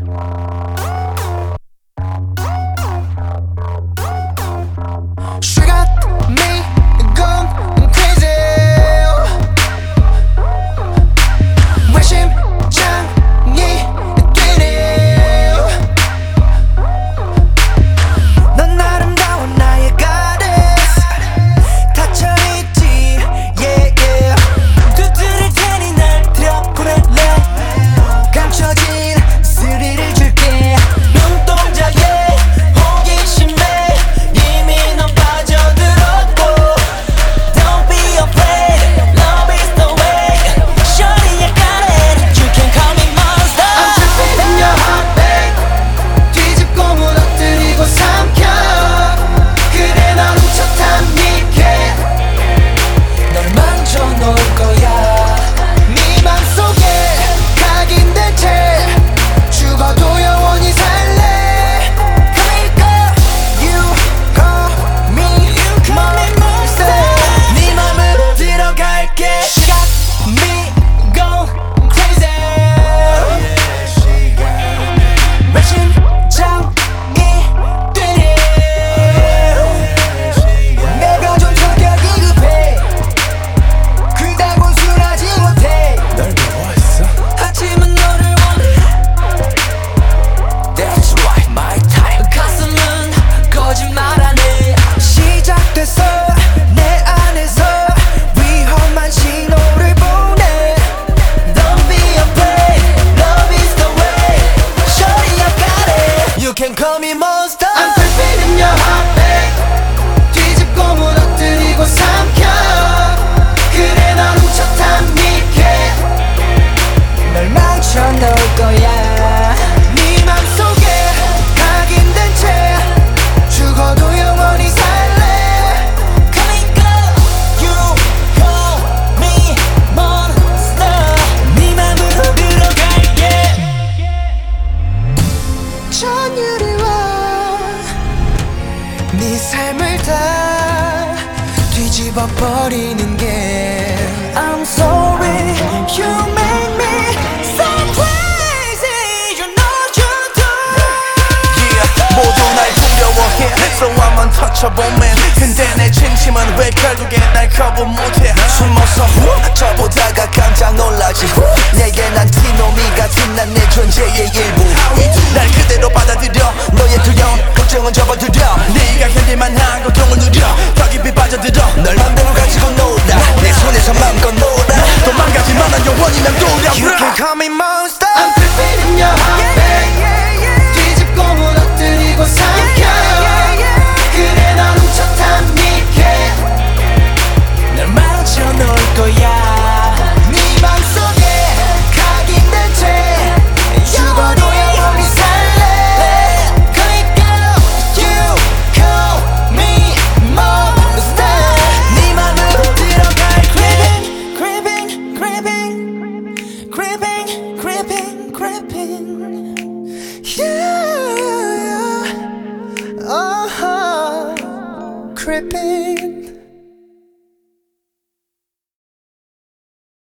Wow. 삶을 다 뒤집어 버리는 게 I'm sorry you make me so crazy you know you do yeah 모두 날 두려워해 so I'm untouchable man 근데 내 진심은 왜 결국에 날 거부 못해 creeping, creeping, creeping. Yeah, oh, creeping.